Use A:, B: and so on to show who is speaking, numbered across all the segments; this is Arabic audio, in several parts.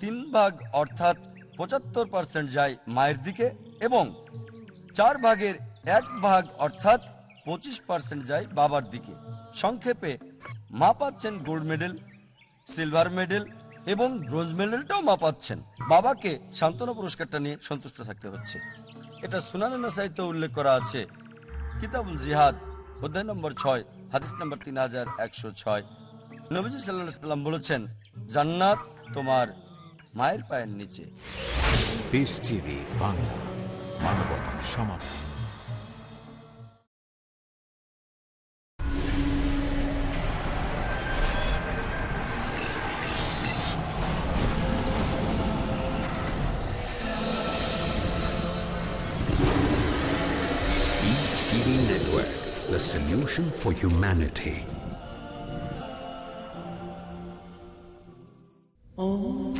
A: তিন ভাগ অর্থাৎ পঁচাত্তর পার্সেন্ট যায় মায়ের দিকে এবং চার ভাগের এক ভাগ অর্থাৎ পঁচিশ পার্সেন্ট যায় বাবার দিকে। সংক্ষেপে মা পাচ্ছেন গোল্ড মেডেল, সিলভার মেডেল এবং ব্রোঞ্জ মেডেলটাও মা পাচ্ছেন। বাবাকে সান্ত্বনা পুরস্কারটা নিয়ে সন্তুষ্ট থাকতে হচ্ছে। এটা সুনানে নাসাইতে উল্লেখ করা আছে। কিতাবুল জিহাদ, অধ্যায় নম্বর ছয়, হাদিস নম্বর তিন হাজার একশো ছয়। নবীজি সাল্লাহ সাল্লাম বলেছেন, জান্নাত তোমার মায়ের পায়ের নিচে
B: বিস টিভি বাংলা মানবতার সমাধান
C: Network, the solution for humanity.
D: Oh.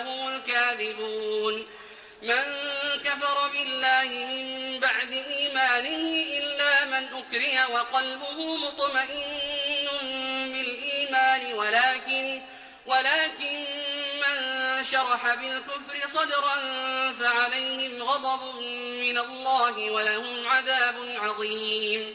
D: هم الكاذبون. من كفر بالله من بعد إيمانه إلا من أكره وقلبه مطمئن بالإيمان ولكن ولكن من شرح بالكفر صدرا فعليهم غضب من الله ولهم عذاب عظيم.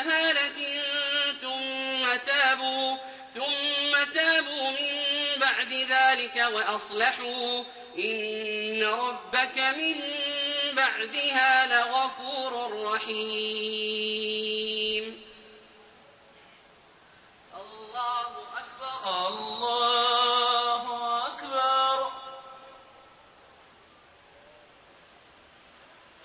D: بجهالة ثم تابوا ثم تابوا من بعد ذلك وأصلحوا. إن ربك من بعدها لغفور رحيم. الله أكبر.
E: الله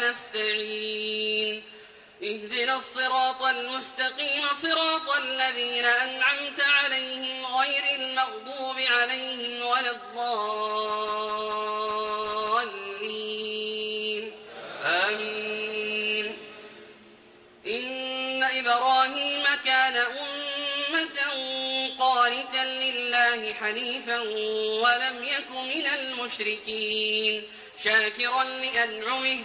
D: نستعين. اهدنا الصراط المستقيم صراط الذين أنعمت عليهم غير المغضوب عليهم ولا الضالين. آمين. إن إبراهيم كان أمة قانتا لله حنيفا ولم يك من المشركين. شاكرا لأنعمه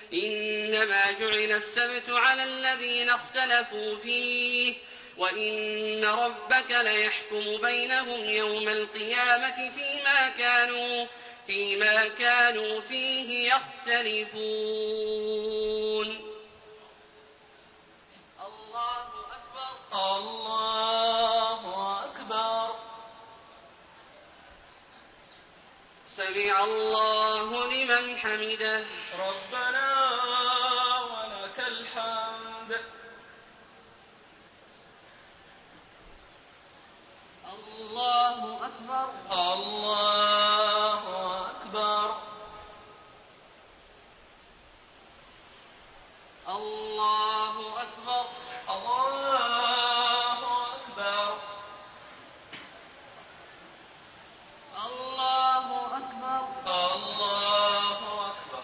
D: إنما جعل السبت على الذين اختلفوا فيه وإن ربك ليحكم بينهم يوم القيامة فيما كانوا فيما كانوا فيه يختلفون. الله أكبر.
E: الله أكبر.
D: سمع الله لمن حمده.
E: ربنا ولك الحمد.
D: الله أكبر.
E: الله أكبر
D: الله أكبر
E: الله أكبر
D: الله أكبر
E: الله أكبر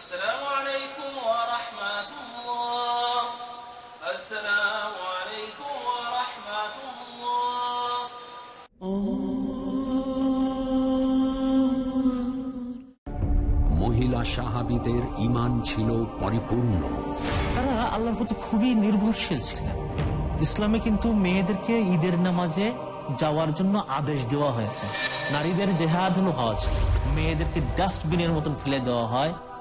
D: السلام عليكم ورحمة الله السلام عليكم ورحمة الله
C: মহিলা সাহাবিদের ইমান ছিল পরিপূর্ণ
F: তারা আল্লাহর প্রতি খুবই নির্ভরশীল ছিলেন ইসলামে কিন্তু মেয়েদেরকে ঈদের নামাজে যাওয়ার জন্য আদেশ দেওয়া হয়েছে নারীদের জেহাদ হলো হজ মেয়েদেরকে ডাস্টবিনের মতন ফেলে দেওয়া হয়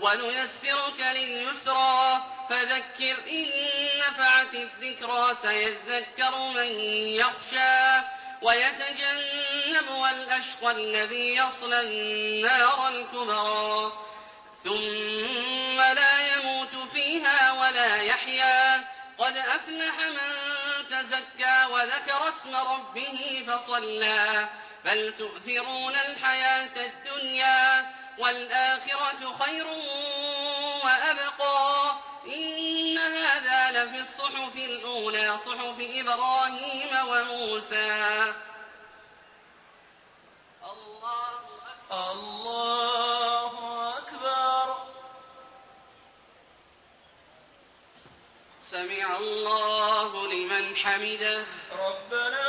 D: ونيسرك لليسرى. فذكر إن نفعت الذكرى سيذكر من يخشى. ويتجنبها الأشقى الذي يصلى النار الكبرى. ثم لا يموت فيها ولا يحيا. قد أفلح من تزكى وذكر اسم ربه فصلى. بل تؤثرون الحياة الدنيا. والآخرة خير وأبقى. إن هذا لفي الصحف الأولى صحف إبراهيم وموسى. الله أكبر.
E: الله أكبر.
D: سمع الله لمن حمده.
E: ربنا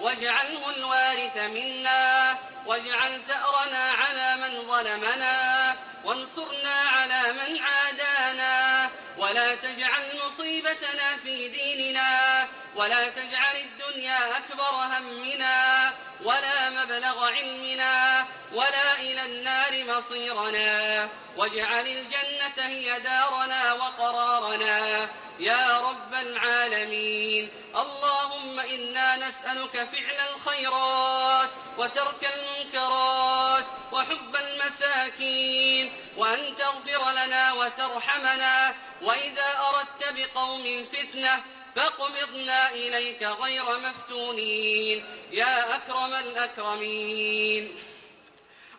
D: واجعله الوارث منا واجعل ثأرنا على من ظلمنا وانصرنا على من عادانا. ولا تجعل مصيبتنا في ديننا ولا تجعل الدنيا أكبر همنا ولا مبلغ علمنا ولا إلى النار مصيرنا. واجعل الجنة هي دارنا وقرارنا. يا رب العالمين اللهم إنا نسألك فعل الخيرات وترك المنكرات وحب المساكين وأن تغفر لنا وترحمنا وإذا أردت بقوم فتنة فاقبضنا إليك غير مفتونين. يا أكرم الأكرمين.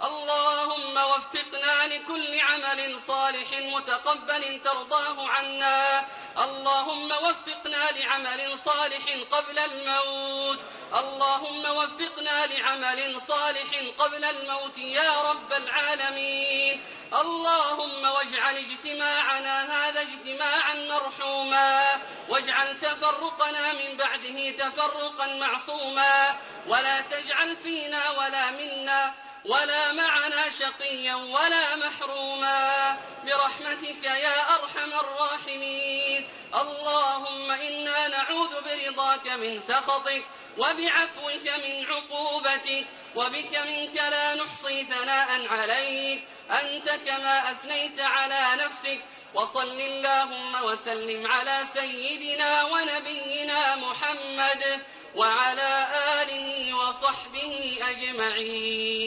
D: اللهم وفقنا لكل عمل صالح متقبل ترضاه عنا. اللهم وفقنا لعمل صالح قبل الموت. اللهم وفقنا لعمل صالح قبل الموت يا رب العالمين. اللهم واجعل اجتماعنا هذا اجتماعا مرحوما. واجعل تفرقنا من بعده تفرقا معصوما. ولا تجعل فينا ولا منا ولا معنا شقيا ولا محروما. برحمتك يا أرحم الراحمين. اللهم إنا نعوذ برضاك من سخطك وبعفوك من عقوبتك وبك منك لا نحصي ثناء عليك. أنت كما أثنيت على نفسك وصل اللهم وسلم على سيدنا ونبينا محمد وعلى آله وصحبه أجمعين.